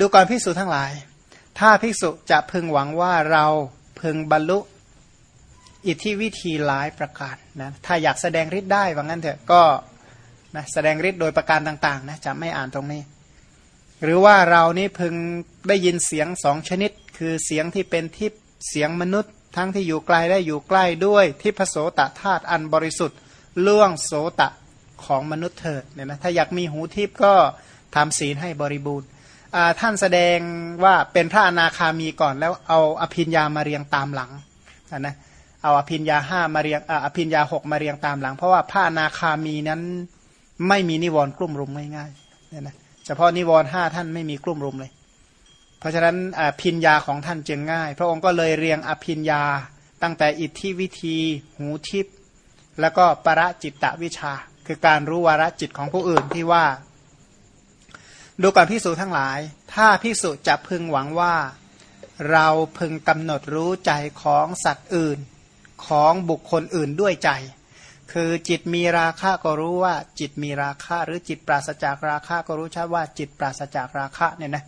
ดูก่อนภิกษุทั้งหลาย ถ้าภิกษุจะพึงหวังว่าเราพึงบรรลุอิทธิวิธีหลายประการนะถ้าอยากแสดงฤทธิ์ได้ว่างั้นเถอะก็นะแสดงฤทธิ์โดยประการต่างๆนะจะไม่อ่านตรงนี้ หรือว่าเรานี่พึงได้ยินเสียงสองชนิด คือเสียงที่เป็นทิพย์เสียงมนุษย์ ทั้งที่อยู่ไกลและอยู่ใกล้ด้วยทิพโสตธาตุอันบริสุทธิ์ล่วงโสตะของมนุษย์เถิดเนี่ยนะถ้าอยากมีหูทิพย์ก็ทำศีลให้บริบูรณ์ ท่านแสดงว่าเป็นพระอนาคามีก่อนแล้วเอาอภิญญามาเรียงตามหลังนะเอาอภิญญาห้ามาเรียงอภิญญาหกมาเรียงตามหลัง เพราะว่าพระอนาคามีนั้นไม่มีนิวรณ์กลุ่มรุมง่ายๆเนี่ยนะเฉพาะนิวรณ์ห้าท่านไม่มีกลุ่มรุมเลย เพราะฉะนั้นอภิญญาของท่านจึงง่าย พระองค์ก็เลยเรียงอภิญญาตั้งแต่อิทธิวิธีหูทิพแล้วก็ประจิตตวิชา คือการรู้วาระจิตของผู้อื่นที่ว่า ดูก่อนพิสูจทั้งหลาย ถ้าพิสูจจะพึงหวังว่า เราพึงกำหนดรู้ใจของสัตว์อื่นของบุคคลอื่นด้วยใจ คือจิตมีราคะก็รู้ว่าจิตมีราคะ หรือจิตปราศจากราคะก็รู้ชัดว่าจิตปราศจากราคะเนี่ยนะ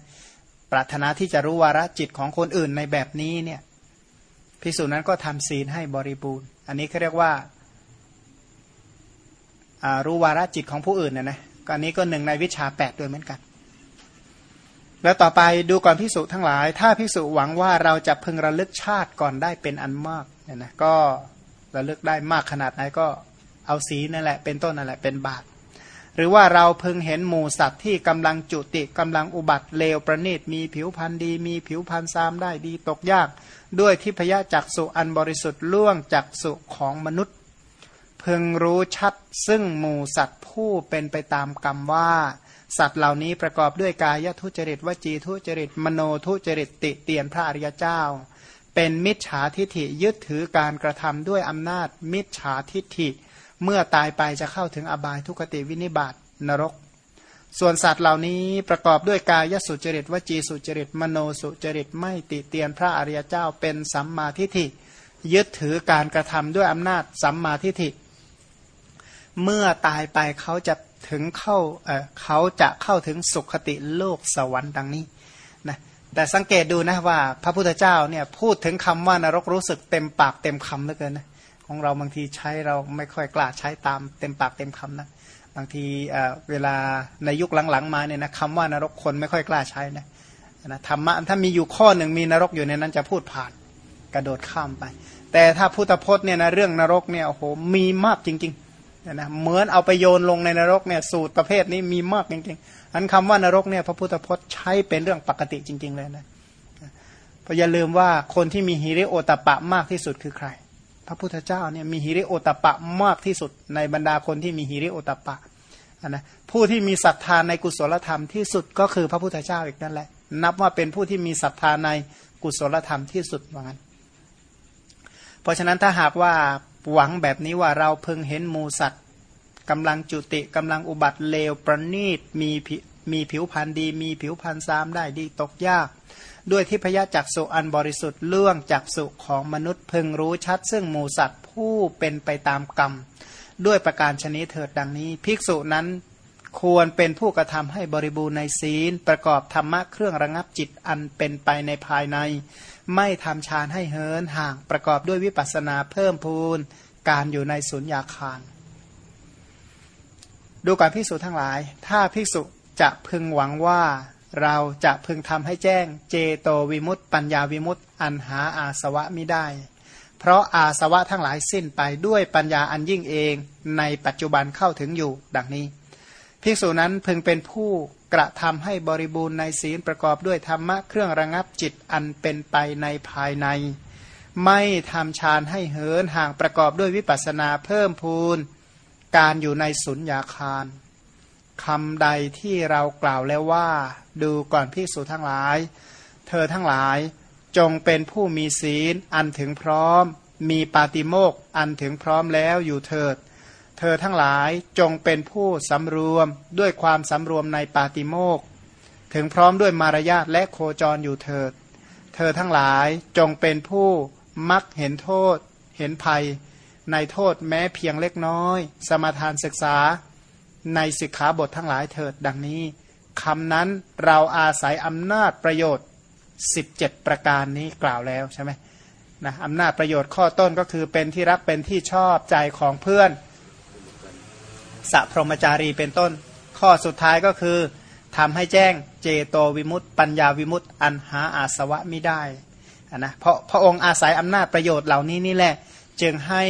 ปรารถนาที่จะรู้วาระจิตของคนอื่นในแบบนี้เนี่ยพิสูจน์นั้นก็ทำศีลให้บริบูรณ์ อันนี้เขาเรียกว่ารู้วาระจิตของผู้อื่นนะนะอันนี้ก็หนึ่งในวิชาแปดด้วยเหมือนกัน แล้วต่อไปดูก่อนพิสูจน์ทั้งหลาย ถ้าพิสูจน์หวังว่าเราจะพึงระลึกชาติก่อนได้เป็นอันมากเนี่ยนะก็ระลึกได้มากขนาดไหนก็เอาสีนั่นแหละ เป็นต้นนั่นแหละเป็นบาทหรือว่าเราพึงเห็นหมูสัตว์ที่กำลังจุติกำลังอุบัติเลวประณีตมีผิวพันธ์ดี มีผิวพันธ์ซามได้ดีตกยาก ด้วยทิพยจักสุอันบริสุทธิ์ล่วงจักสุของมนุษย์ พึงรู้ชัดซึ่งหมูสัตว์ผู้เป็นไปตามกรรมว่า สัตว์เหล่านี้ประกอบด้วยกายทุจริตวจีทุจริตมโนทุจริตติเตียนพระอริยเจ้า เป็นมิจฉาทิฐิยึดถือการกระทำด้วยอำนาจมิจฉาทิฐิ เมื่อตายไปจะเข้าถึงอบายทุกติวินิบาตนรก ส่วนสัตว์เหล่านี้ประกอบด้วยกายสุจริตวจีสุจริตมโนสุจริตไม่ติเตียนพระอริยเจ้า เป็นสัมมาทิฏฐิ ยึดถือการกระทำด้วยอำนาจสัมมาทิฏฐิ เมื่อตายไปเขาจะ ถึงเข้าเเขาจะเข้าถึงสุขติโลกสวรรค์ดังนี้นะแต่สังเกตดูนะว่า พระพุทธเจ้าเนี่ยพูดถึงคำว่านรกรู้สึกเต็มปากเต็มคำเหลือเกินนะของเราบางทีใช้เราไม่ค่อยกล้าใช้ตามเต็มปากเต็มคำนะบางทีเวลาในยุคหลังๆ มาเนี่ยนะคำว่านรกคนไม่ค่อยกล้าใช้นะนะธรรมะถ้ามีอยู่ข้อหนึ่งมีนรกอยู่ในนั้นจะพูดผ่านกระโดดข้ามไป แต่ถ้าพุทธพจน์เนี่ยนะเรื่องนรกเนี่ยโอ้โหมีมากจริง ๆ นะเหมือนเอาไปโยนลงในนรกเนี่ยสูตรประเภทนี้มีมากจริงๆอันคำว่านรกเนี่ยพระพุทธพจน์ใช้เป็นเรื่องปกติจริง ๆ เลยนะเพราะอย่าลืมว่าคนที่มีฮิริโอตปะมากที่สุดคือใคร พระพุทธเจ้าเนี่ยมีฮิริโอตปะมากที่สุด ในบรรดาคนที่มีฮิริโอตปะนะผู้ที่มีศรัทธาในกุศลธรรมที่สุดก็คือพระพุทธเจ้าอีกนั่นแหละ นับว่าเป็นผู้ที่มีศรัทธาในกุศลธรรมที่สุดว่างั้น เพราะฉะนั้นถ้าหากว่า หวังแบบนี้ว่าเราเพิ่งเห็นมูสัตว์กำลังจุติกำลังอุบัติเลวประณีตมีมีผิวพรรณดี มีผิวพรรณซ้ำได้ดีตกยาก ด้วยที่พยะจักสุอันบริสุทธิ์เรื่องจักสุของมนุษย์พึงรู้ชัด ซึ่งหมูสัตว์ผู้เป็นไปตามกรรม ด้วยประการชนิดเถิดดังนี้ ภิกษุนั้น ควรเป็นผู้กระทำให้บริบูรณ์ในศีล ประกอบธรรมะเครื่องระงับจิตอันเป็นไปในภายใน ไม่ทำฌานให้เหินห่างประกอบด้วยวิปัสสนาเพิ่มพูนการอยู่ในสุญญาคารดูการพิสูจทั้งหลาย ถ้าพิสูจจะพึงหวังว่าเราจะพึงทำให้แจ้งเจโตวิมุตต์ปัญญาวิมุตต์อันหาอาสวะไม่ได้ เพราะอาสวะทั้งหลายสิ้นไปด้วยปัญญาอันยิ่งเองในปัจจุบันเข้าถึงอยู่ดังนี้ ภิกษุนั้นพึงเป็นผู้กระทำให้บริบูรณ์ในศีลประกอบด้วยธรรมะเครื่องระงับจิตอันเป็นไปในภายใน ไม่ทำฌานให้เหินห่างประกอบด้วยวิปัสสนาเพิ่มพูนการอยู่ในสุญญาคารคำใดที่เรากล่าวแล้วว่า ดูก่อนพิสูจทั้งหลาย เธอทั้งหลายจงเป็นผู้มีศีลอันถึงพร้อม มีปาติโมกอันถึงพร้อมแล้วอยู่เถิด เธอทั้งหลายจงเป็นผู้สำรวมด้วยความสำรวมในปาติโมกถึงพร้อมด้วยมารยาทและโคจรอยู่เถิด เธอทั้งหลายจงเป็นผู้มักเห็นโทษ เห็นภัย ในโทษแม้เพียงเล็กน้อย สมาทานศึกษา ในสิกขาบททั้งหลายเถิดดังนี้คำนั้นเราอาศัยอำนาจประโยชน์ 17 ประการนี้กล่าวแล้วใช่ไหมนะอำนาจประโยชน์ข้อต้นก็คือเป็นที่รักเป็นที่ชอบใจของเพื่อน สัพรหมจารีเป็นต้น ข้อสุดท้ายก็คือทำให้แจ้งเจโตวิมุตต์ปัญญาวิมุตต์อันหาอาสวะไม่ได้นะเพราะพระองค์อาศัยอำนาจประโยชน์เหล่านี้นี่แหละ จึงให้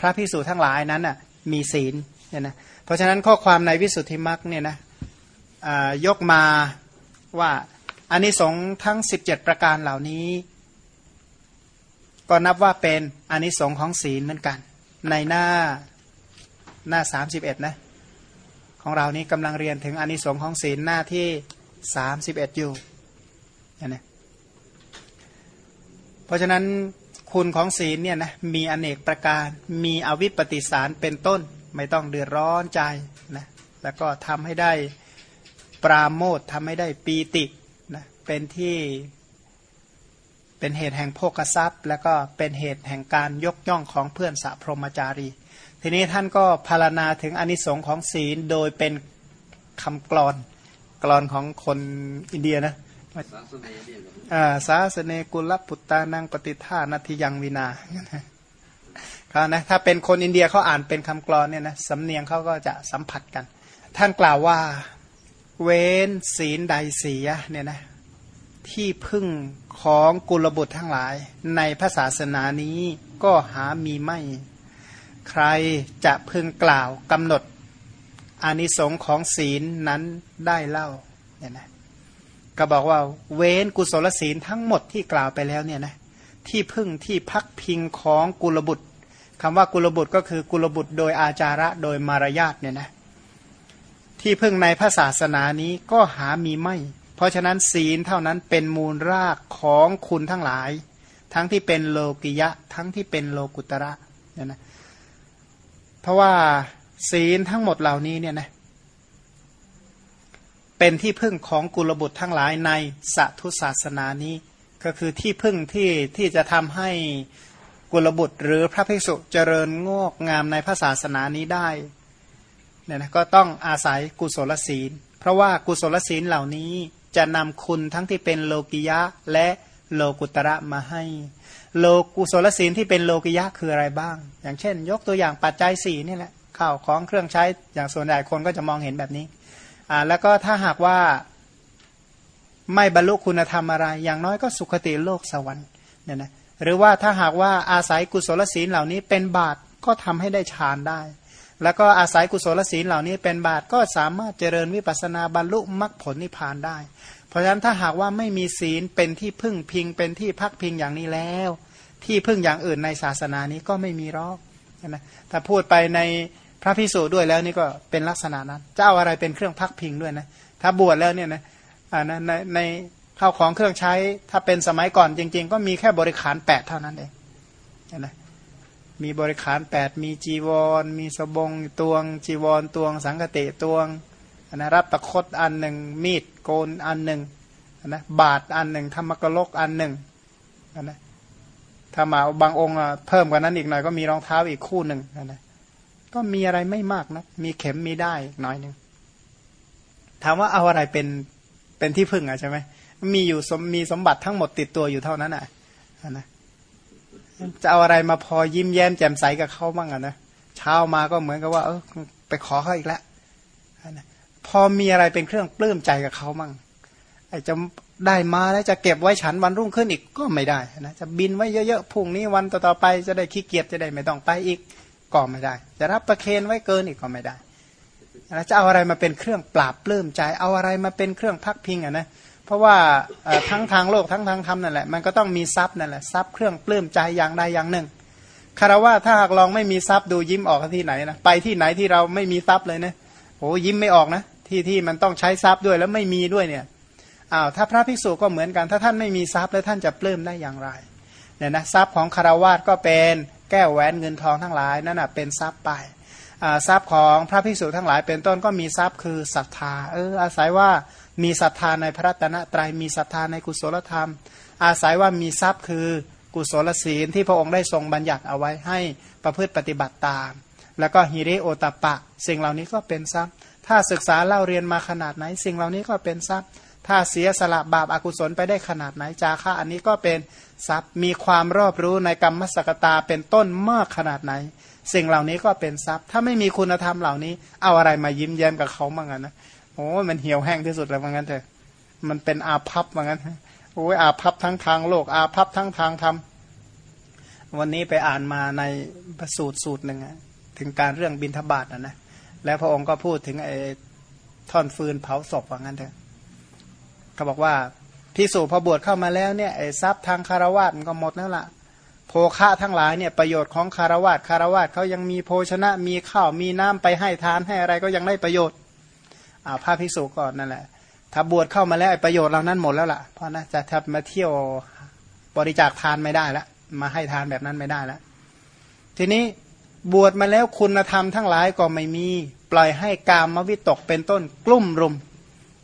พระพิสูจน์ทั้งหลายนั้นน่ะมีศีลเนี่ยนะเพราะฉะนั้นข้อความในวิสุทธิมรรคเนี่ยนะยกมาว่าอันนี้สงทั้ง 17 ประการเหล่านี้ ก็นับว่าเป็นอันนี้สงของศีลเหมือนกัน ในหน้า หน้า 31 นะ ของเรานี้กำลังเรียนถึงอนนี้สงของศีลหน้าที่ 31 อยู่นะเพราะฉะนั้นคุณของศีลเนี่ยนะมีอเนกประการมีอวิปปิสารเป็นต้น ไม่ต้องเดือดร้อนใจนะแล้วก็ทำให้ได้ปราโมททำให้ได้ปีตินะเป็นที่เป็นเหตุแห่งโภคทรัพย์ แล้วก็เป็นเหตุแห่งการยกย่องของเพื่อนสัพรมจารี ทีนี้ท่านก็พารณาถึงอนิสงค์ของศีลโดยเป็นคำกรอนกรอนของคนอินเดียนะสาสเนกุลปุตตานังปฏิท่านาทิยังวินาเขานะถ้าเป็นคนอินเดียเขาอ่านเป็นคำกรอนเนี่ยนะสำเนียงเขาก็จะสัมผัสกัน ท่านกล่าวว่าเว้นศีลใดเสียเนี่ยนะที่พึ่งของกุลบุตรทั้งหลาย ในพระศาสนานี้ก็หามีไม่ ใครจะพึงกล่าวกำหนดอานิสงค์ของศีลนั้นได้เล่าเนี่ยนะก็บอกว่าเว้นกุศลศีลทั้งหมดที่กล่าวไปแล้วเนี่ยนะที่พึ่งที่พักพิงของกุลบุตรคำว่ากุลบุตรก็คือกุลบุตรโดยอาจาระโดยมารยาทเนี่ยนะที่พึ่งในพระศาสนานี้ก็หามีไม่ เพราะฉะนั้นศีลเท่านั้นเป็นมูลรากของคุณทั้งหลาย ทั้งที่เป็นโลกิยะ ทั้งที่เป็นโลกุตระเนี่ยนะ เพราะว่าศีลทั้งหมดเหล่านี้เนี่ยนะเป็นที่พึ่งของกุลบุตรทั้งหลายในสัตุศาสนานี้ ก็คือที่พึ่งที่ที่จะทำให้กุลบุตรหรือพระภิกษุเจริญงอกงามในพระศาสนานี้ได้เนี่ยนะก็ต้องอาศัยกุศลศีล เพราะว่ากุศลศีลเหล่านี้จะนำคุณทั้งที่เป็นโลกิยะและโลกุตระมาให้ โลกุศลศีลที่เป็นโลกิยะคืออะไรบ้าง อย่างเช่น ยกตัวอย่างปัจจัยสี่นี่แหละข้าวของเครื่องใช้อย่างส่วนใหญ่คนก็จะมองเห็นแบบนี้อ่าแล้วก็ถ้าหากว่าไม่บรรลุคุณธรรมอะไร อย่างน้อยก็สุขติโลกสวรรค์เนี่ยนะหรือว่าถ้าหากว่าอาศัยกุศลศีลเหล่านี้เป็นบาตก็ทำให้ได้ฌานได้ แล้วก็อาศัยกุศลศีลเหล่านี้เป็นบาตก็สามารถเจริญวิปัสนาบรรลุมรรคผลนิพพานได้ เพราะฉะนั้นถ้าหากว่าไม่มีศีลเป็นที่พึ่งพิงเป็นที่พักพิงอย่างนี้แล้ว ที่พึ่งอย่างอื่นในศาสนานี้ก็ไม่มีรอกนะถ้าพูดไปในพระพิสูจน์ด้วยแล้วนี่ก็เป็นลักษณะนั้นจะเอาอะไรเป็นเครื่องพักพิงด้วยนะถ้าบวชแล้วเนี่ยนะอ่าในในข้าวของเครื่องใช้ถ้าเป็นสมัยก่อนจริง ๆ ก็มีแค่บริขารแปดเท่านั้นเองนะมีบริขารแปดมีจีวร มีสบงตวง จีวรตวง สังกติตวงนะรับตะคดอันหนึ่ง มีดโกนอันหนึ่งนะบาทอันหนึ่งธรรมกลกอันหนึ่งนะ ถ้ามาบางองค์เพิ่มกว่านั้นอีกหน่อยก็มีรองเท้าอีกคู่หนึ่งนะก็มีอะไรไม่มากนะมีเข็มมีได้หน้อยหนึ่งถามว่าเอาอะไรเป็นเป็นที่พึ่งอะใช่ไหมมีอยู่มีสมบัติทั้งหมดติดตัวอยู่เท่านั้นอะนะจะเอาอะไรมาพอยิ้มแย้มแจ่มใสกับเขาบ้างอะนะเช้ามาก็เหมือนกับว่า เออไปขอเขาอีกแล้วนะพอมีอะไรเป็นเครื่องปลื้มใจกับเขาบ้างไอ้จะ ได้มาแล้วจะเก็บไว้ฉันวันรุ่งขึ้นอีกก็ไม่ได้นะจะบินไว้เยอะๆพรุ่งนี้วันต่อๆไปจะได้ขี้เกียจจะได้ไม่ต้องไปอีกก็ไม่ได้ จะรับประเคนไว้เกินอีกก็ไม่ได้แล้วจะเอาอะไรมาเป็นเครื่องปราบปลื้มใจ เอาอะไรมาเป็นเครื่องพักพิงอะนะเพราะว่าทั้งทางโลกทั้งทางธรรมนั่นแหละมันก็ต้องมีทรัพย์นั่นแหละทรัพย์เครื่องปลื้มใจอย่างใดอย่างหนึ่งคารวะถ้าหากลองไม่มีทรัพย์ดูยิ้มออกที่ไหนนะไปที่ไหนที่เราไม่มีทรัพย์เลยนะโอ้ยิ้มไม่ออกนะที่ที่มันต้องใช้ทรัพย์ด้วยแล้วไม่มีด้วยเนี่ย อ้าวถ้าพระภิกษุก็เหมือนกัน ถ้าท่านไม่มีทรัพย์แล้วท่านจะปลื้มได้อย่างไรเนี่ยนะทรัพย์ของคารวะก็เป็นแก้วแหวนเงินทองทั้งหลายนั่นเป็นทรัพย์ไปทรัพย์ของพระภิกษุทั้งหลายเป็นต้นก็มีทรัพย์คือศรัทธาเอออาศัยว่ามีศรัทธาในพระตนะตรายมีศรัทธาในกุศลธรรม อาศัยว่ามีทรัพย์คือกุศลศีลที่พระองค์ได้ทรงบัญญัติเอาไว้ให้ประพฤติปฏิบัติตาม แล้วก็ฮิริโอตปะ สิ่งเหล่านี้ก็เป็นทรัพย์ ถ้าศึกษาเล่าเรียนมาขนาดไหน สิ่งเหล่านี้ก็เป็นทรัพย์ ถ้าเสียสละบาปอากุศลไปได้ขนาดไหนจาค่าอันนี้ก็เป็นทรัพย์มีความรอบรู้ในกรรมสกตาเป็นต้นมากขนาดไหน สิ่งเหล่านี้ก็เป็นทรัพย์ ถ้าไม่มีคุณธรรมเหล่านี้ เอาอะไรมายิ้มแย้มกับเขาบ้างนะโอ้มันเหี่ยวแห้งที่สุดแล้วว่างั้นเถอะมันเป็นอาภัพว่างั้นโอ้ยอาภัพทั้งทางโลกอาภัพทั้งทางธรรมวันนี้ไปอ่านมาในพระสูตรสูตรหนึ่งถึงการเรื่องบินทบาทนะนะแล้วพระองค์ก็พูดถึงไอ้ท่อนฟืนเผาศพว่างั้นเถอะ เขาบอกว่าพิสูจพอบวชเข้ามาแล้วเนี่ยไอ้ทรัพย์ทางคารวะมันก็หมดแล้วล่ะโภคะทั้งหลายเนี่ยประโยชน์ของคารวะคารวะเขายังมีโภชนะมีข้าวมีน้ำไปให้ทานให้อะไรก็ยังได้ประโยชน์อ่าพระพิสูจก่อนนั่นแหละ ถ้าบวชเข้ามาแล้วประโยชน์เหล่านั้นหมดแล้วล่ะเพราะนะจะทับมาเที่ยวบริจาคทานไม่ได้ละมาให้ทานแบบนั้นไม่ได้แล้วทีนี้บวชมาแล้วคุณธรรมทั้งหลายก็ไม่มี ปล่อยให้กามมวิตกเป็นต้นกลุ่มรุม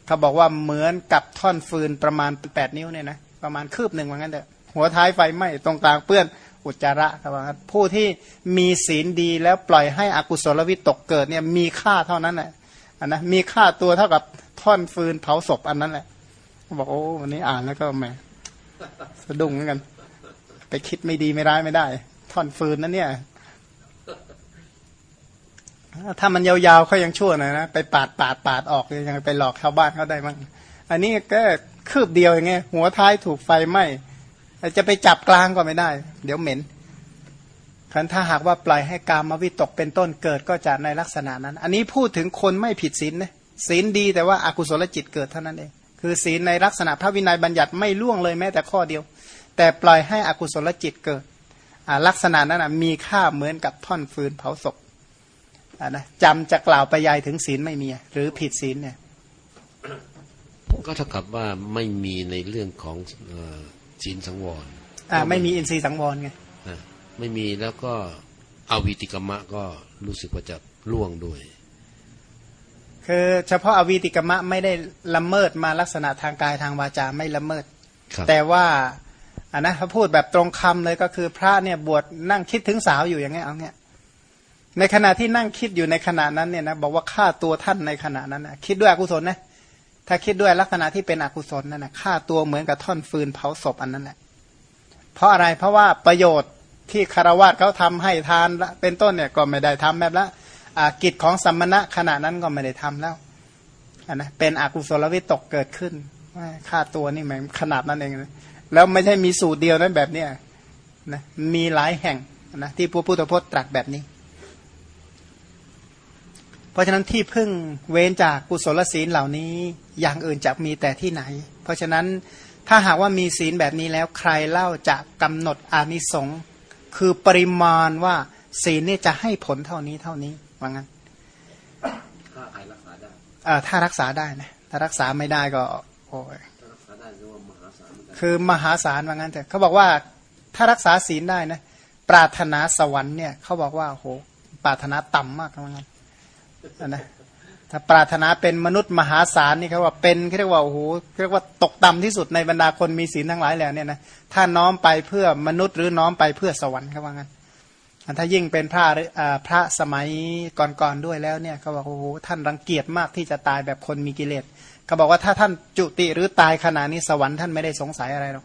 เขาบอกว่าเหมือนกับท่อนฟืนประมาณแปดนิ้วเนี่ยนะประมาณคืบหนึ่งว่างั้นเถอะหัวท้ายไฟไหม้ตรงกลางเปื้อนอุจจาระครับว่าผู้ที่มีศีลดีแล้วปล่อยให้อกุศลวิตกเกิดเนี่ยมีค่าเท่านั้นแหละนนะมีค่าตัวเท่ากับท่อนฟืนเผาศพอันนั้นแหละบอกโอ้วันนี้อ่านแล้วก็แหมสะดุ้งเหมือนกัน ไปคิดไม่ดีไม่ร้ายไม่ได้ ท่อนฟืนนั้นเนี่ย ถ้ามันยาวๆเขายังชั่วหน่อยนะไปปาดปาดปาดออกยังไปหลอกชาวบ้านเขาได้มั้งอันนี้ก็คืบเดียวอย่างเงี้ยหัวท้ายถูกไฟไหม้จะไปจับกลางก็ไม่ได้ เดี๋ยวเหม็นคันถ้าหากว่าปล่อยให้กามวิตกเป็นต้นเกิดก็จะในลักษณะนั้น อันนี้พูดถึงคนไม่ผิดศีลนะศีลดีแต่ว่าอากุศลจิตเกิดเท่านั้นเองคือศีลในลักษณะพระวินัยบัญญัติไม่ล่วงเลยแม้แต่ข้อเดียว แต่ปล่อยให้อกุศลจิตเกิดลักษณะนั้นมีค่าเหมือนกับท่อนฟืนเผาศพ นะจำจะกล่าวไปยายถึงศีลไม่มี หรือผิดศีลเนี่ย ก็เท่ากับว่าไม่มีในเรื่องของศีลสังวรอ่าไม่มีอินทรีย์สังวรไงไม่มีแล้วก็อวิติกมะก็รู้สึกว่าจะล่วงด้วย คือเฉพาะอวิติกมะไม่ได้ละเมิดมาลักษณะทางกายทางวาจาไม่ละเมิด แต่ว่าอ่านะเขาพูดแบบตรงคำเลยก็คือพระเนี่ยบวชนั่งคิดถึงสาวอยู่อย่างเงี้ยเอาเงี้ย ในขณะที่นั่งคิดอยู่ในขณะนั้นเนี่ยนะบอกว่าฆ่าตัวท่านในขณะนั้นนะคิดด้วยอกุศลนะถ้าคิดด้วยลักษณะที่เป็นอกุศลนั่นนะฆ่าตัวเหมือนกับท่อนฟืนเผาศพอันนั้นแหละเพราะอะไรเพราะว่าประโยชน์ที่คารวะเขาทำให้ทานเป็นต้นเนี่ยก็ไม่ได้ทำแบบละกิจของสัมมณะขณะนั้นก็ไม่ได้ทำแล้วนนะเป็นอกุศลวิตกเกิดขึ้นฆ่าตัวนี่หมขนาดนั้นเองแล้วไม่ใช่มีสูตรเดียวนั้นแบบเนี้ยนะมีหลายแห่งนะที่พระพุทธพจน์ตรัสแบบนี้ เพราะฉะนั้นที่พึ่งเว้นจากกุศลศีลเหล่านี้อย่างอื่นจะมีแต่ที่ไหน เพราะฉะนั้นถ้าหากว่ามีศีลแบบนี้แล้วใครเล่าจะกำหนดอานิสงส์คือปริมาณว่าศีลนี่จะให้ผลเท่านี้เท่านี้ว่างั้นถ้าใครรักษาได้อ่าถ้ารักษาได้นะถ้ารักษาไม่ได้ก็โอ้ยคือมหาศาลว่างั้นแต่เขาบอกว่าถ้ารักษาศีลได้นะปรารถนาสวรรค์เนี่ยเขาบอกว่าโหปรารถนาต่ำมากว่างั้น นะถ้าปรารถนาเป็นมนุษย์มหาศาลนี่เขาว่าเป็นเรียกว่าโอ้โหเรียกว่าตกต่ำที่สุดในบรรดาคนมีศีลทั้งหลายแล้วเนี่ยนะถ้าน้อมไปเพื่อมนุษย์หรือน้อมไปเพื่อสวรรค์เขาว่างั้นถ้ายิ่งเป็นพระพระสมัยก่อนๆด้วยแล้วเนี่ยเขาบอกโอ้โหท่านรังเกียจมากที่จะตายแบบคนมีกิเลสเขาบอกว่าถ้าท่านจุติหรือตายขนาดนี้สวรรค์ท่านไม่ได้สงสัยอะไรหรอก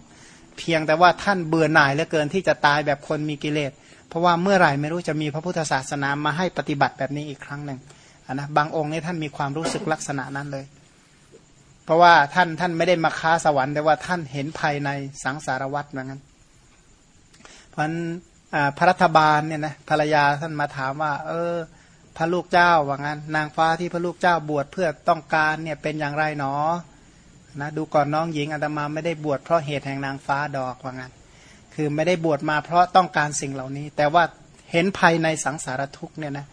เพียงแต่ว่าท่านเบื่อหน่ายเหลือเกินที่จะตายแบบคนมีกิเลส เพราะว่าเมื่อไหร่ไม่รู้จะมีพระพุทธศาสนามาให้ปฏิบัติแบบนี้อีกครั้งหนึ่ง นะบางองค์นี่ท่านมีความรู้สึกลักษณะนั้นเลย เพราะว่าท่านท่านไม่ได้มาค้าสวรรค์แต่ว่าท่านเห็นภายในสังสารวัฏเหมือนกันเพราะนั้นพระรัฐบาลเนี่ยนะภรรยาท่านมาถามว่า เออ พระลูกเจ้าว่างั้น นางฟ้าที่พระลูกเจ้าบวชเพื่อต้องการเนี่ยเป็นอย่างไรหนอนะดูก่อนน้องหญิงอาตมาไม่ได้บวชเพราะเหตุแห่งนางฟ้าดอกว่างั้น คือไม่ได้บวชมาเพราะต้องการสิ่งเหล่านี้ แต่ว่าเห็นภายในสังสารทุกเนี่ยนะ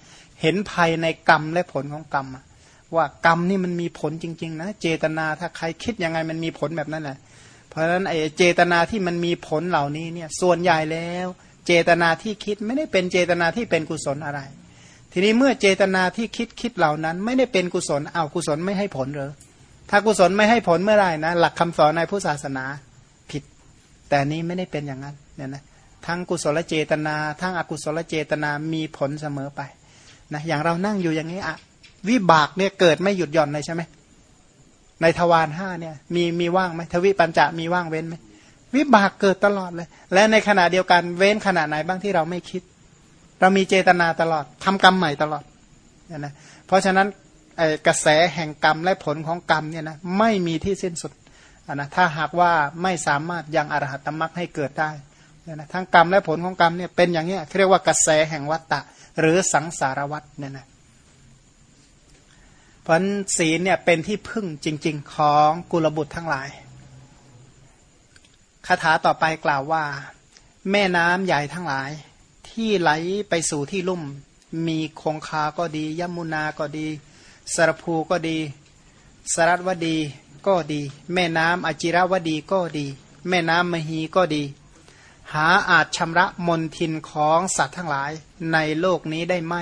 เห็นภัยในกรรมและผลของกรรม ว่ากรรมนี่มันมีผลจริง ๆ นะ เจตนาถ้าใครคิดยังไงมันมีผลแบบนั้นแหละเพราะฉะนั้นไอ้เจตนาที่มันมีผลเหล่านี้เนี่ยส่วนใหญ่แล้ว เจตนาที่คิดไม่ได้เป็นเจตนาที่เป็นกุศลอะไร ทีนี้เมื่อเจตนาที่คิดคิดเหล่านั้น ไม่ได้เป็นกุศลเอากุศลไม่ให้ผลหรือถ้ากุศลไม่ให้ผลเมื่อไรนะ หลักคำสอนในพุทธศาสนาผิด แต่นี้ไม่ได้เป็นอย่างนั้นเนี่ยนะทั้งกุศลเจตนา ทั้งอกุศลเจตนามีผลเสมอไป นะอย่างเรานั่งอยู่อย่างนี้อะวิบากเนี่ยเกิดไม่หยุดหย่อนเลยใช่ไหมในทวารห้าเนี่ยมีมีว่างไหมทวิปัญจะมีว่างเว้นไหมวิบากเกิดตลอดเลย และในขณะเดียวกันเว้นขณะไหนบ้างที่เราไม่คิด เรามีเจตนาตลอดทำกรรมใหม่ตลอดนะเพราะฉะนั้นกระแสแห่งกรรมและผลของกรรมเนี่ยนะไม่มีที่สิ้นสุดนะถ้าหากว่าไม่สามารถยังอรหัตตมรักให้เกิดได้เนี่ยนะทั้งกรรมและผลของกรรมเนี่ยเป็นอย่างนี้เรียกว่ากระแสแห่งวัตตะ หรือสังสารวัตเนี่ยนะเพราะศีลเนี่ยเป็นที่พึ่งจริง ๆ ของกุลบุตรทั้งหลายคาถาต่อไปกล่าวว่า แม่น้ำใหญ่ทั้งหลาย ที่ไหลไปสู่ที่ลุ่ม มีคงคาก็ดียมุนาก็ดีสรภูก็ดี สรัตวดีก็ดี แม่น้ำอจิรวดีก็ดี แม่น้ำมหีก็ดี หาอาจชำระมนทินของสัตว์ทั้งหลาย ในโลกนี้ได้ไหม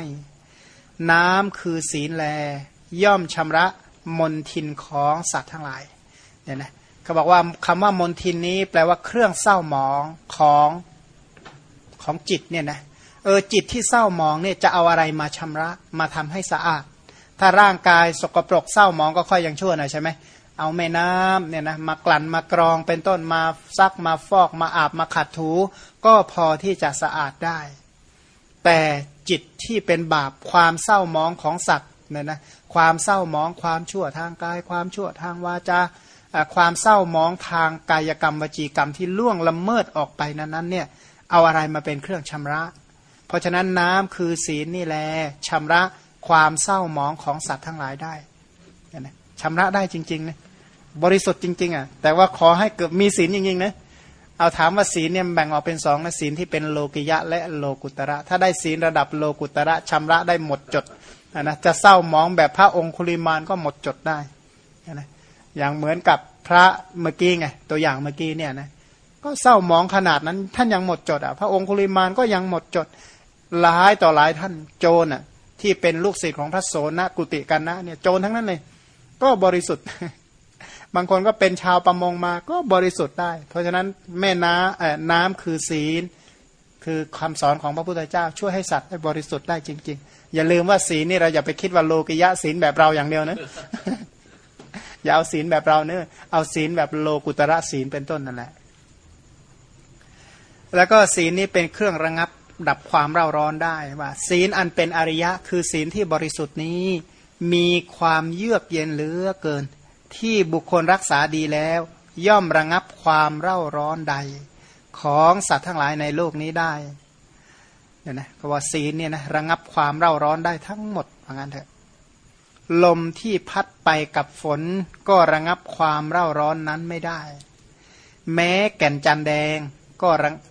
น้ำคือศีลแล ย่อมชำระมนทินของสัตว์ทั้งหลายเนี่ยนะเขาบอกว่าคำว่ามนทินนี้แปลว่าเครื่องเศร้าหมองของของจิตเนี่ยนะเออจิตที่เศร้าหมองเนี่ยจะเอาอะไรมาชำระมาทำให้สะอาด ถ้าร่างกายสกปรกเศร้าหมองก็ค่อยยังชั่วหน่อยใช่ไหมเอาแม่น้ำเนี่ยนะมากลั่นมากรองเป็นต้นมาซักมาฟอกมาอาบมาขัดถู ก็พอที่จะสะอาดได้ แต่จิตที่เป็นบาปความเศร้ามองของสัตว์เนี่ยนะความเศร้ามองความชั่วทางกาย ความชั่วทางวาจาความเศร้ามองทางกายกรรมวจีกรรมที่ล่วงละเมิดออกไปนั้นนั้นเนี่ยเอาอะไรมาเป็นเครื่องชำระ เพราะฉะนั้นน้ำคือศีลนี่แหละชำระความเศร้ามองของสัตว์ทั้งหลายได้ชำระได้จริงๆนะบริสุทธิ์จริงๆอะแต่ว่าขอให้เกิดมีศีลจริงๆนะ เอาถามว่าศีลเนี่ยแบ่งออกเป็นสองนะศีลที่เป็นโลกิยะและโลกุตระ ถ้าได้ศีลระดับโลกุตระชำระได้หมดจดนะจะเศร้ามองแบบพระองคุลิมานก็หมดจดได้นะอย่างเหมือนกับพระเมื่อกี้ไงตัวอย่างเมื่อกี้เนี่ยนะก็เศร้ามองขนาดนั้นท่านยังหมดจดอะพระองคุลิมานก็ยังหมดจดหลายต่อหลายท่านโจรอะที่เป็นลูกศิษย์ของพระโสนกุติกันนะเนี่ยโจรทั้งนั้นเลยก็บริสุทธิ์ บางคนก็เป็นชาวประมงมาก็บริสุทธิ์ได้ เพราะฉะนั้นแม่น้ำน้ำคือศีล คือคำสอนของพระพุทธเจ้า ช่วยให้สัตว์ได้บริสุทธิ์ได้จริง ๆ อย่าลืมว่าศีลนี่เราอย่าไปคิดว่าโลกิยะศีลแบบเราอย่างเดียวนะอย่าเอาศีลแบบเราเนื้อเอาศีลแบบโลกุตระศีลเป็นต้นนั่นแหละ แล้วก็ศีลนี้เป็นเครื่องระงับดับความเร่าร้อนได้ว่า ศีลอันเป็นอริยะ คือศีลที่บริสุทธิ์นี้ มีความเยือกเย็นเหลือเกิน ที่บุคคลรักษาดีแล้ว ย่อมระงับความเร่าร้อนใด ของสัตว์ทั้งหลายในโลกนี้ได้เนี่ยนะเพราะว่าศีลเนี่ยนะระงับความเร่าร้อนได้ทั้งหมดว่างั้นเถอะลมที่พัดไปกับฝน ก็ระงับความเร่าร้อนนั้นไม่ได้ แม้แก่นจันแดง ก็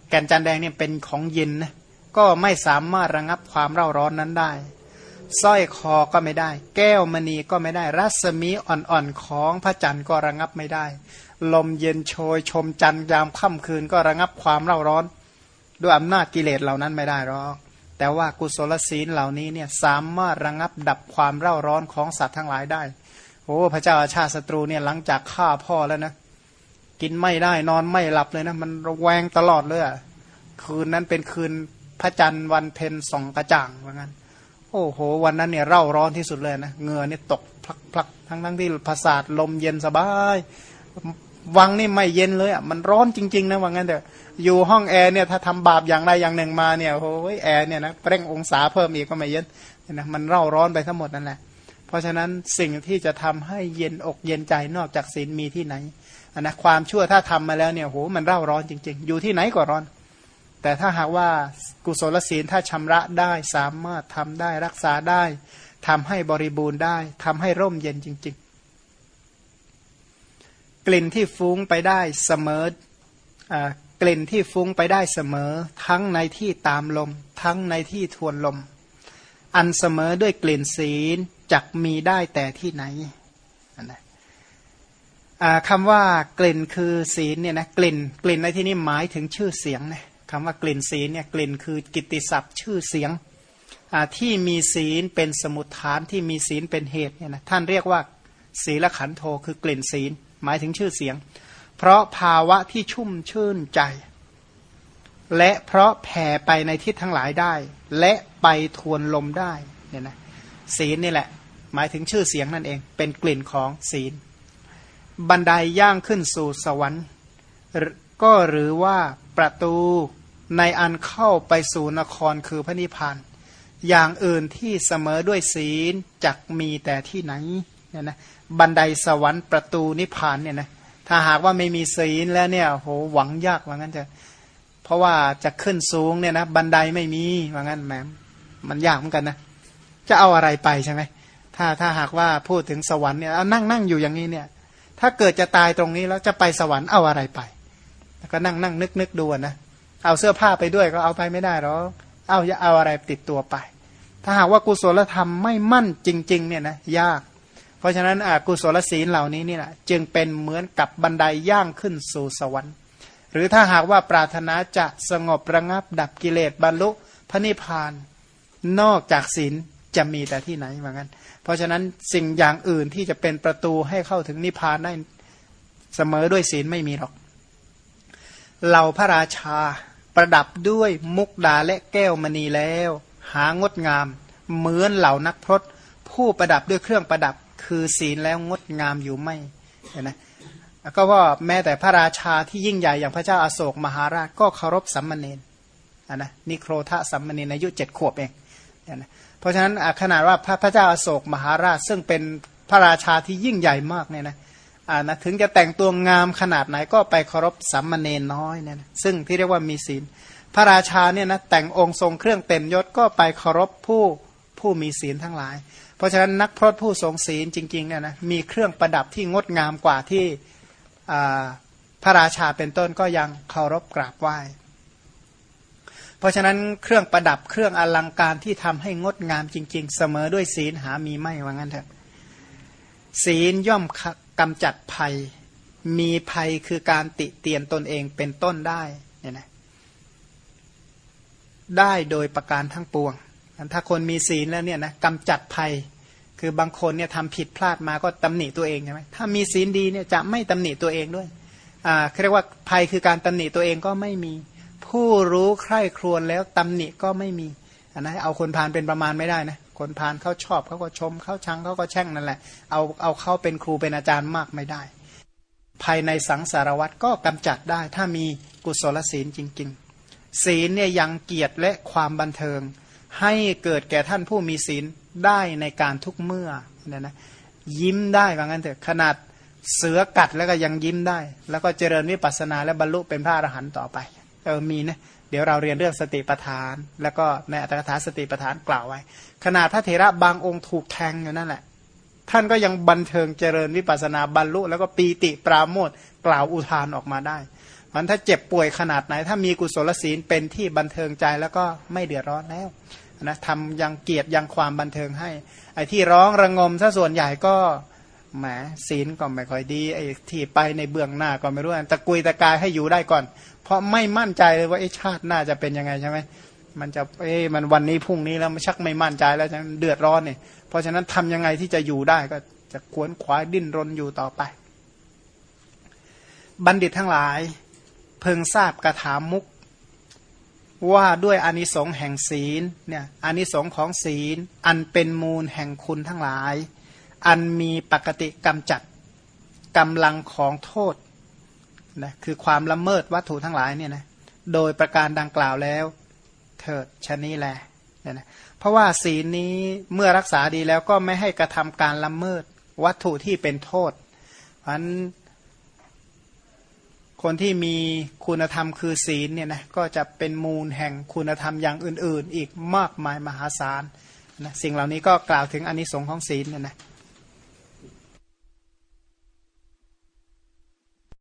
แก่นจันแดงเนี่ยเป็นของเย็นนะก็ไม่สามารถระงับความเร่าร้อนนั้นได้ สร้อยคอก็ไม่ได้ แก้วมณีก็ไม่ได้ รัศมีอ่อนๆของพระจันทร์ก็ระงับไม่ได้ ลมเย็นโชยชมจันทร์ยามค่ำคืนก็ระงับความเร่าร้อน ด้วยอำนาจกิเลสเหล่านั้นไม่ได้หรอกแต่ว่ากุศลศีลเหล่านี้เนี่ยสามารถระงับดับความเร่าร้อนของสัตว์ทั้งหลายได้โอ้พระเจ้าอาชาติศัตรูเนี่ยหลังจากฆ่าพ่อแล้วนะกินไม่ได้นอนไม่หลับเลยนะมันระแวงตลอดเลยคืนนั้นเป็นคืนพระจันทร์วันเพ็ญส่องกระจ่างว่างั้น โอ้โห วันนั้นเนี่ยเร่าร้อนที่สุดเลยนะเงือเนี่ยตกพลักพลักทั้งทั้งที่ภาษาทลมเย็นสบายวังนี่ไม่เย็นเลยอะมันร้อนจริงๆนะว่างั้นเถอะอยู่ห้องแอร์เนี่ยถ้าทำบาปอย่างใดอย่างหนึ่งมาเนี่ยโอ้ยแอร์เนี่ยนะเร่งองศาเพิ่มอีกก็ไม่เย็นนะมันเร่าร้อนไปทั้งหมดนั่นแหละ เพราะฉะนั้นสิ่งที่จะทำให้เย็นอกเย็นใจนอกจากศีลมีที่ไหนนนะความชั่วถ้าทำมาแล้วเนี่ยโหมันเร่าร้อนจริง ๆ อยู่ที่ไหนก็ร้อน แต่ถ้าหากว่ากุศลศีลถ้าชำระได้สามารถทำได้รักษาได้ทำให้บริบูรณ์ได้ทำให้ร่มเย็นจริง ๆ กลิ่นที่ฟุ้งไปได้เสมอกลิ่นที่ฟุ้งไปได้เสมอ ทั้งในที่ตามลม ทั้งในที่ทวนลม อันเสมอด้วยกลิ่นศีลจักมีได้แต่ที่ไหนนะคำว่ากลิ่นคือศีลเนี่ยนะกลิ่น กลิ่นในที่นี้หมายถึงชื่อเสียงนะ คำว่ากลิ่นศีลเนี่ยกลิ่นคือกิตติศัพท์ชื่อเสียงที่มีศีลเป็นสมุทฐานที่มีศีลเป็นเหตุเนี่ยนะท่านเรียกว่าศีลขันโทคือกลิ่นศีล หมายถึงชื่อเสียง เพราะภาวะที่ชุ่มชื่นใจ และเพราะแผ่ไปในทิศทั้งหลายได้ และไปทวนลมได้เนี่ยนะศีลนี่แหละ หมายถึงชื่อเสียงนั่นเอง เป็นกลิ่นของศีล บันไดยย่างขึ้นสู่สวรรค์ ก็หรือว่าประตู ในอันเข้าไปสู่นครคือพระนิพพานอย่างอื่นที่เสมอด้วยศีลจักมีแต่ที่ไหนเนี่ยนะบันไดสวรรค์ประตูนิพพานเนี่ยนะถ้าหากว่าไม่มีศีลแล้วเนี่ยโหหวังยากว่างั้นจะเพราะว่าจะขึ้นสูงเนี่ยนะบันไดไม่มีว่างั้นแหมมันยากเหมือนกันนะจะเอาอะไรไปใช่ไหมถ้าถ้าหากว่าพูดถึงสวรรค์เนี่ยนั่งนั่งอยู่อย่างนี้เนี่ย ถ้าเกิดจะตายตรงนี้แล้วจะไปสวรรค์เอาอะไรไปแล้วก็นั่งนั่งนึกนึกดูนะ เอาเสื้อผ้าไปด้วยก็เอาไปไม่ได้หรอกเอาจะเอาอะไรติดตัวไป ถ้าหากว่ากุศลธรรมไม่มั่นจริง ๆ เนี่ยนะยาก เพราะฉะนั้นกุศลศีลเหล่านี้นี่แหละจึงเป็นเหมือนกับบันไดย่างขึ้นสู่สวรรค์หรือถ้าหากว่าปรารถนาจะสงบระงับดับกิเลสบรรลุพระนิพพานนอกจากศีลจะมีแต่ที่ไหนเหมือนกันเพราะฉะนั้นสิ่งอย่างอื่นที่จะเป็นประตูให้เข้าถึงนิพพานได้เสมอด้วยศีลไม่มีหรอก เหล่าพระราชา ประดับด้วยมุกดาและแก้วมณีแล้ว หางดงาม เหมือนเหล่านักพรตผู้ประดับด้วยเครื่องประดับคือศีลแล้วงดงามอยู่ไม่เห็นไหมก็ว่าแม้แต่พระราชาที่ยิ่งใหญ่อย่างพระเจ้าอาโศกมหาราชก็เคารพสัมมเนนนะนิโครธะสัมมเนนอายุเจ็ดขวบเองนะเพราะฉะนั้นขนาดว่าพระพระเจ้าอาโศกมหาราชซึ่งเป็นพระราชาที่ยิ่งใหญ่มากเนี่ยนะ อ่านะถึงจะแต่งตัวงามขนาดไหนก็ไปเคารพสัมมาเนนน้อยเนี่ยนะซึ่งที่เรียกว่ามีศีล พระราชาเนี่ยนะแต่งองค์ทรงเครื่องเต็มยศก็ไปเคารพผู้ผู้มีศีลทั้งหลาย เพราะฉะนั้นนักพรตผู้ทรงศีลจริงๆเนี่ยนะมีเครื่องประดับที่งดงามกว่าที่พระราชาเป็นต้นก็ยังเคารพกราบไหว้ เพราะฉะนั้นเครื่องประดับเครื่องอลังการที่ทำให้งดงามจริง ๆ เสมอด้วยศีลหามีไม่ว่างั้นเถอะศีลย่อม กำจัดภัย มีภัยคือการติเตียนตนเองเป็นต้นได้เนี่ยนะได้โดยประการทั้งปวงถ้าคนมีศีลแล้วเนี่ยนะกำจัดภัย คือบางคนเนี่ยทำผิดพลาดมาก็ตำหนิตัวเองใช่ไหมถ้ามีศีลดีเนี่ยจะไม่ตำหนิตัวเองด้วยอ่าเรียกว่าภัยคือการตำหนิตัวเองก็ไม่มี ผู้รู้ใคร่ครวญแล้วตำหนิก็ไม่มี นนั้นเอาคนพานเป็นประมาณไม่ได้นะคนพานเขาชอบเขาก็ชมเขาชังเขาก็แช่งนั่นแหละเอาเอาเขาเป็นครูเป็นอาจารย์มากไม่ได้ ภายในสังสารวัตรก็กำจัดได้ถ้ามีกุศลศีลจริง ๆ ศีลเนี่ยยังเกียรติและความบันเทิง ให้เกิดแก่ท่านผู้มีศีลได้ในการทุกเมื่อเนี่ยนะยิ้มได้ว่างั้นเถอะขนาดเสือกัดแล้วก็ยังยิ้มได้ แล้วก็เจริญวิปัสสนาและบรรลุเป็นพระอรหันต์ต่อไป เออมีนะเดี๋ยวเราเรียนเรื่องสติปัฏฐาน แล้วก็ในอัตถกถาสติปัฏฐานกล่าวไว้ ขนาดพระเถระบางองค์ถูกแทงอยู่นั่นแหละ ท่านก็ยังบันเทิงเจริญวิปัสนาบรรลุ แล้วก็ปีติปราโมทกล่าวอุทานออกมาได้มันถ้าเจ็บป่วยขนาดไหน ถ้ามีกุศลศีลเป็นที่บันเทิงใจแล้วก็ไม่เดือดร้อนแล้วนะทำยังเกียรติยังความบันเทิงให้ ไอ้ที่ร้องระงมถ้าส่วนใหญ่ก็แหมศีลก็ไม่ค่อยดีไอ้ที่ไปในเบื้องหน้าก็ไม่รู้ตะกุยตะกายให้อยู่ได้ก่อน เพราะไม่มั่นใจเลยว่าไอ้ชาติหน้าจะเป็นยังไงใช่ไหมมันจะเอ้มันวันนี้พรุ่งนี้แล้วมันชักไม่มั่นใจแล้วจะเดือดร้อนเนี่ยเพราะฉะนั้นทำยังไงที่จะอยู่ได้ก็จะขวนขวายดิ้นรนอยู่ต่อไป บัณฑิตทั้งหลาย เพิ่งทราบกระถามมุกว่าด้วยอานิสงส์แห่งศีลเนี่ยอานิสงส์ของศีล อันเป็นมูลแห่งคุณทั้งหลาย อันมีปกติกำจัดกำลังของโทษ นะคือความละเมิดวัตถุทั้งหลายเนี่ยนะโดยประการดังกล่าวแล้วเถิดชนี้แลเนี่ยนะเพราะว่าศีลนี้เมื่อรักษาดีแล้วก็ไม่ให้กระทำการละเมิดวัตถุที่เป็นโทษเพราะนั้นคนที่มีคุณธรรมคือศีลเนี่ยนะก็จะเป็นมูลแห่งคุณธรรมอย่างอื่น ๆ อีกมากมายมหาศาลนะสิ่งเหล่านี้ก็กล่าวถึงอนนิสงค์ของศีลเนี่ยนะ